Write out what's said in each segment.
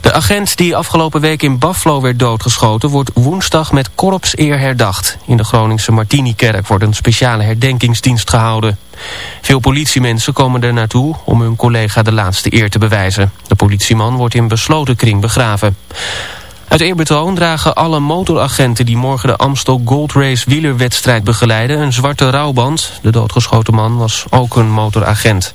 De agent die afgelopen week in Buffalo werd doodgeschoten... wordt woensdag met korpseer herdacht. In de Groningse Martini-kerk wordt een speciale herdenkingsdienst gehouden. Veel politiemensen komen er naartoe om hun collega de laatste eer te bewijzen. De politieman wordt in besloten kring begraven. Uit eerbetoon dragen alle motoragenten die morgen de Amstel Gold Race wielerwedstrijd begeleiden... een zwarte rouwband. De doodgeschoten man was ook een motoragent.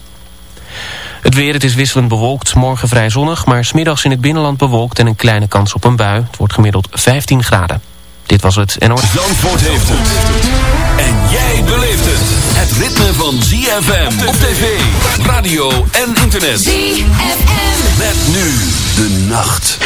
Het weer, het is wisselend bewolkt. Morgen vrij zonnig, maar smiddags in het binnenland bewolkt en een kleine kans op een bui. Het wordt gemiddeld 15 graden. Dit was het NOS. Zandvoort heeft het. En jij beleeft het. Het ritme van ZFM op tv, radio en internet. ZFM. Met nu de nacht.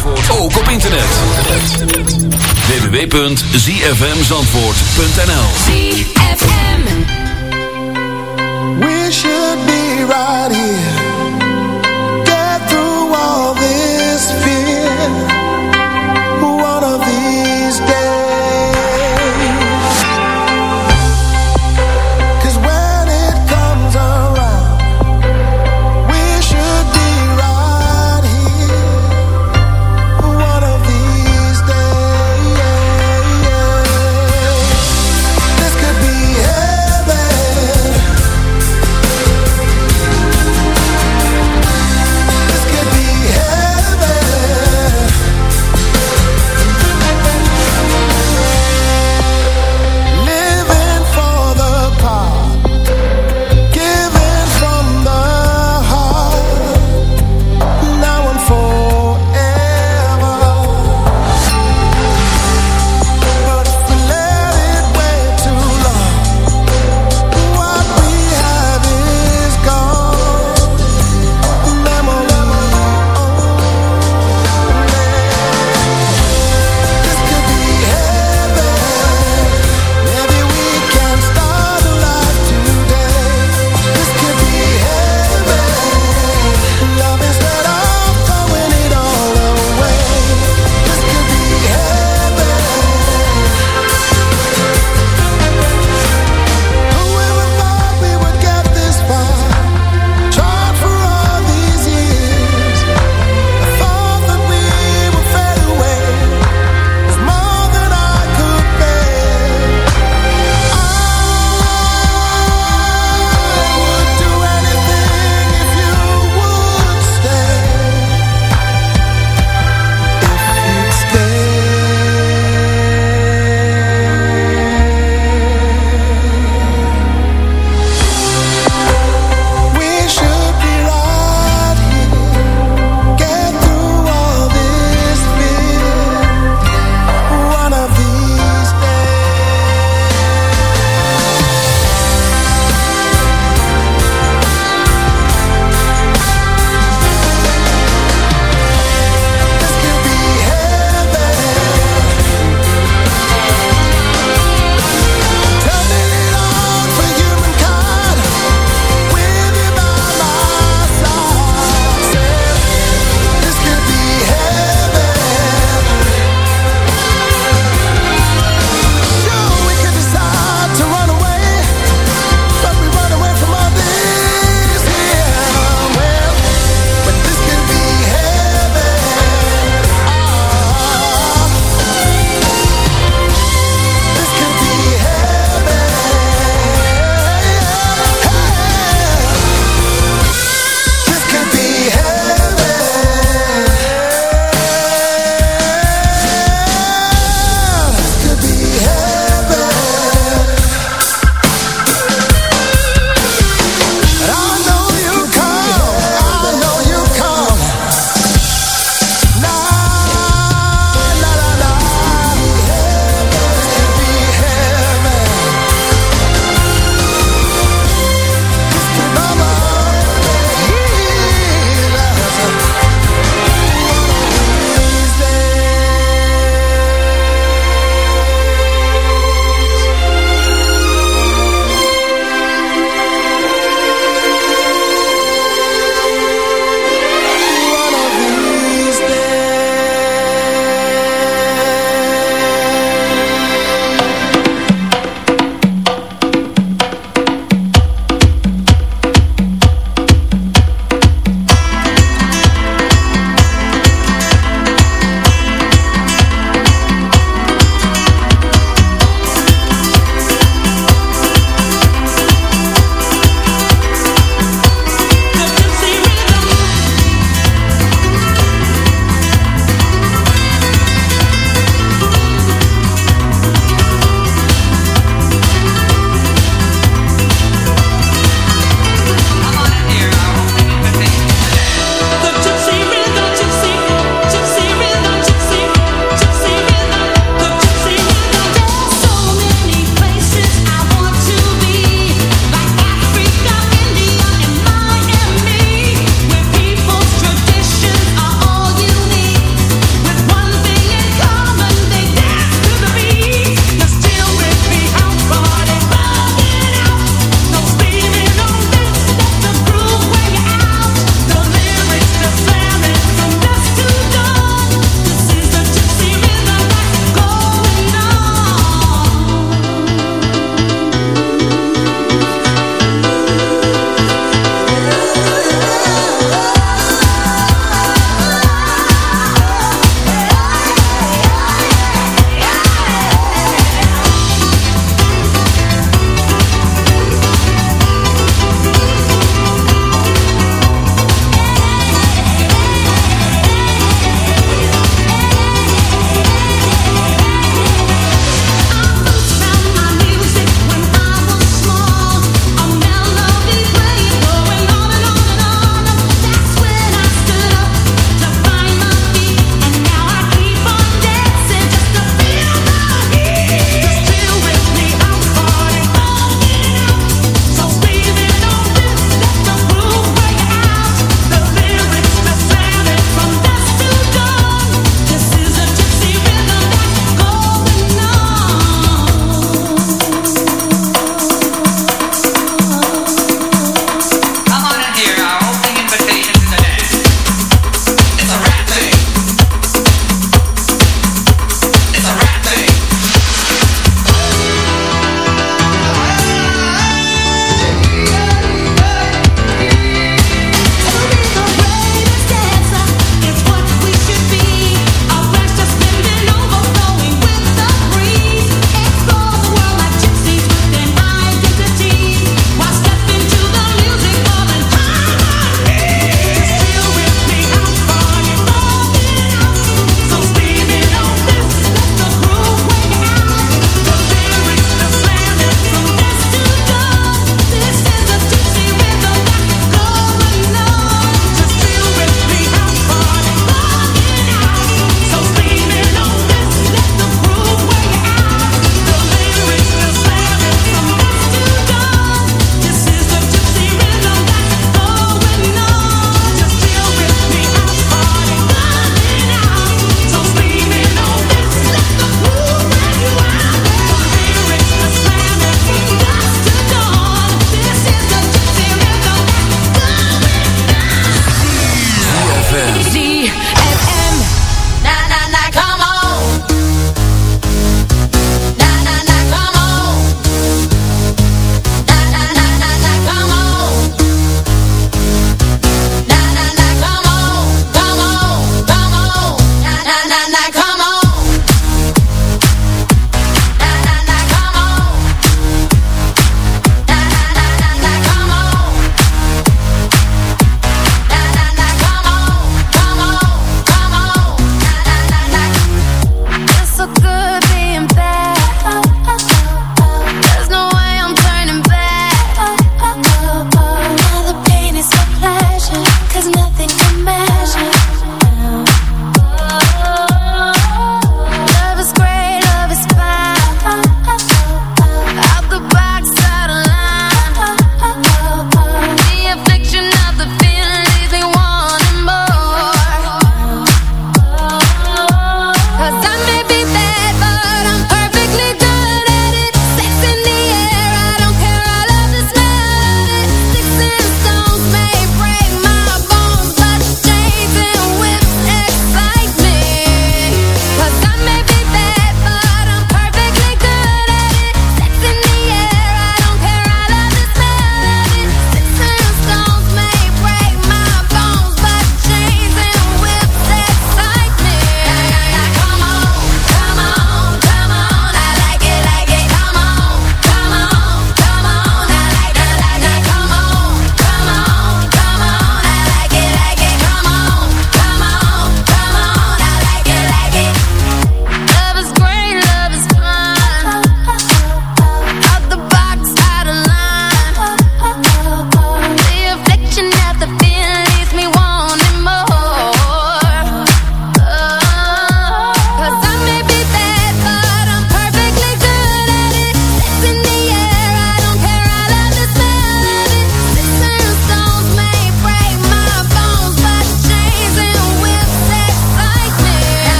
Zandvoort. Ook op internet. www.zfmzandvoort.nl ZFM We should be right here.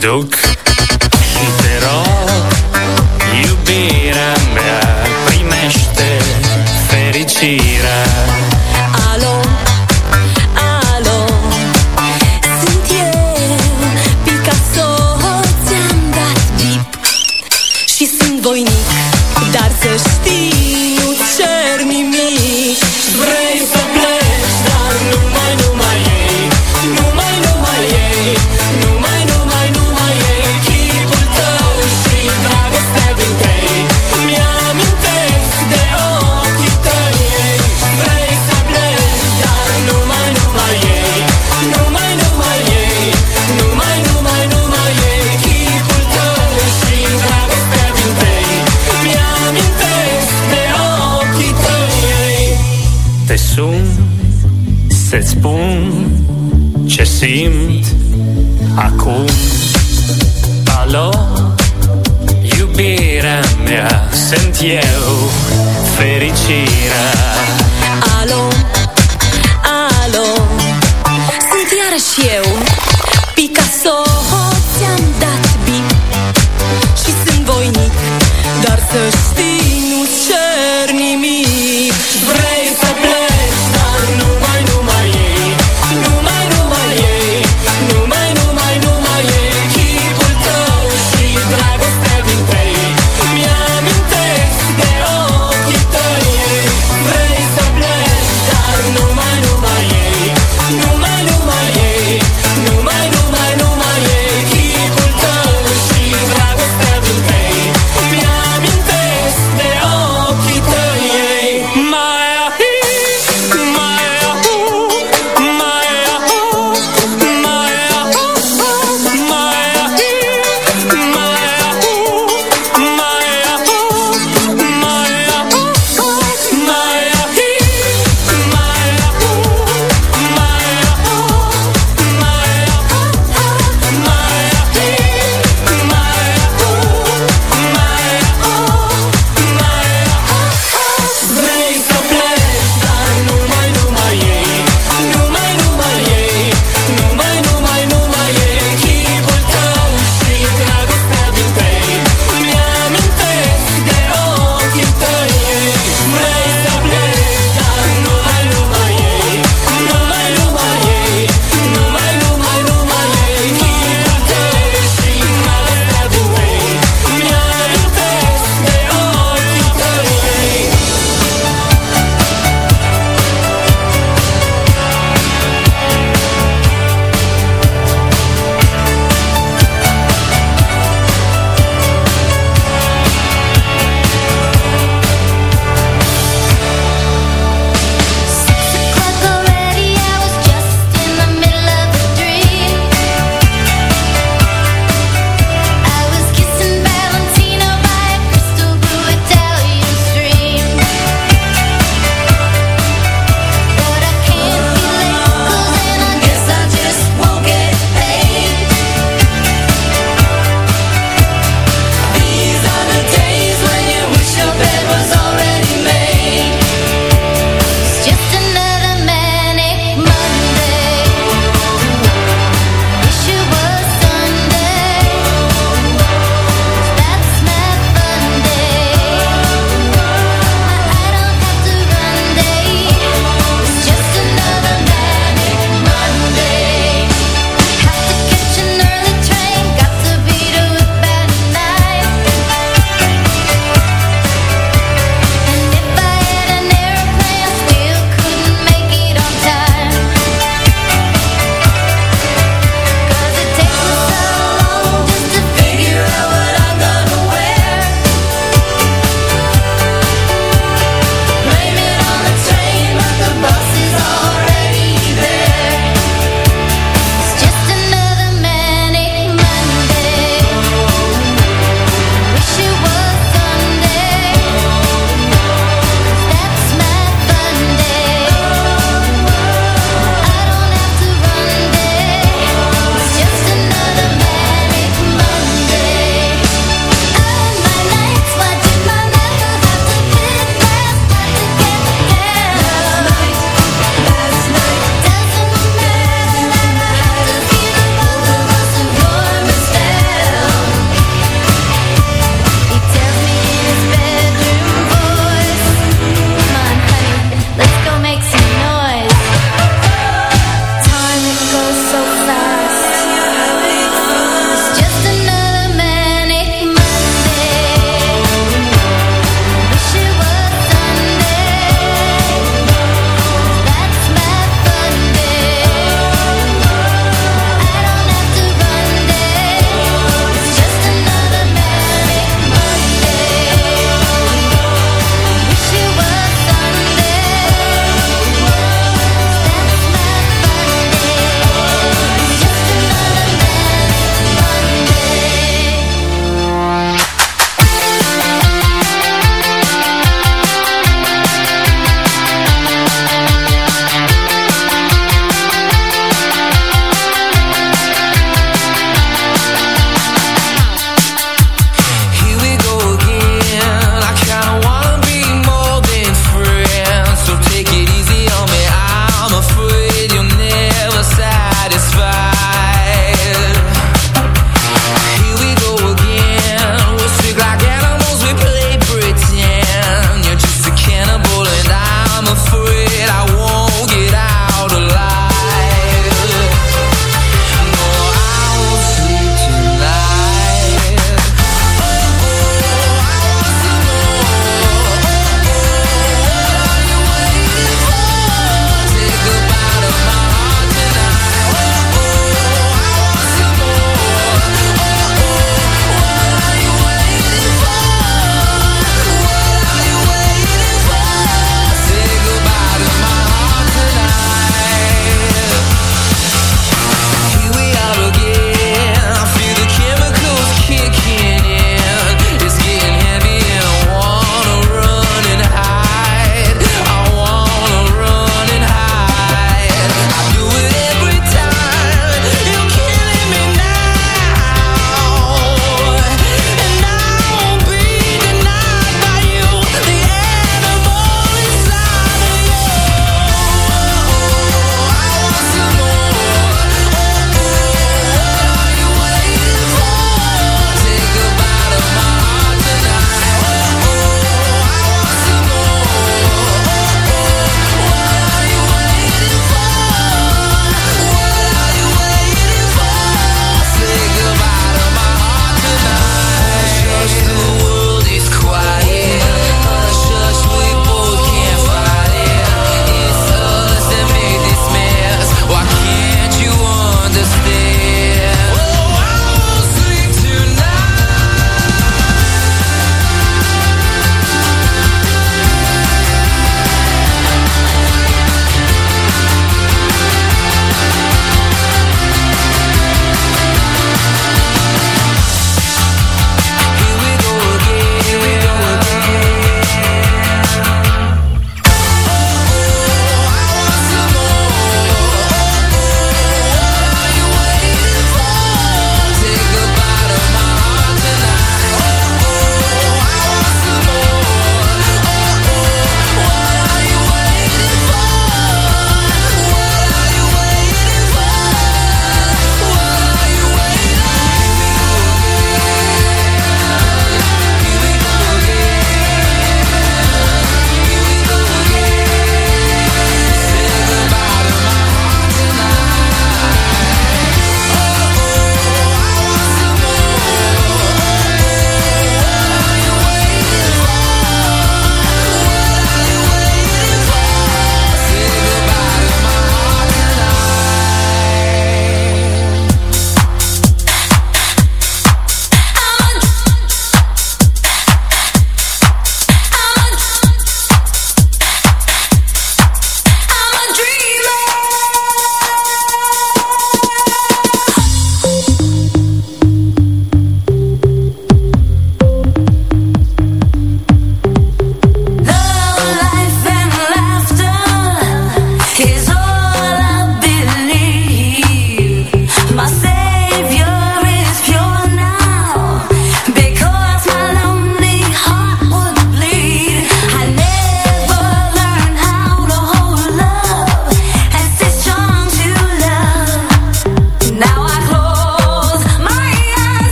Hyde.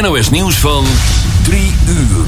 NOS nieuws van 3 uur.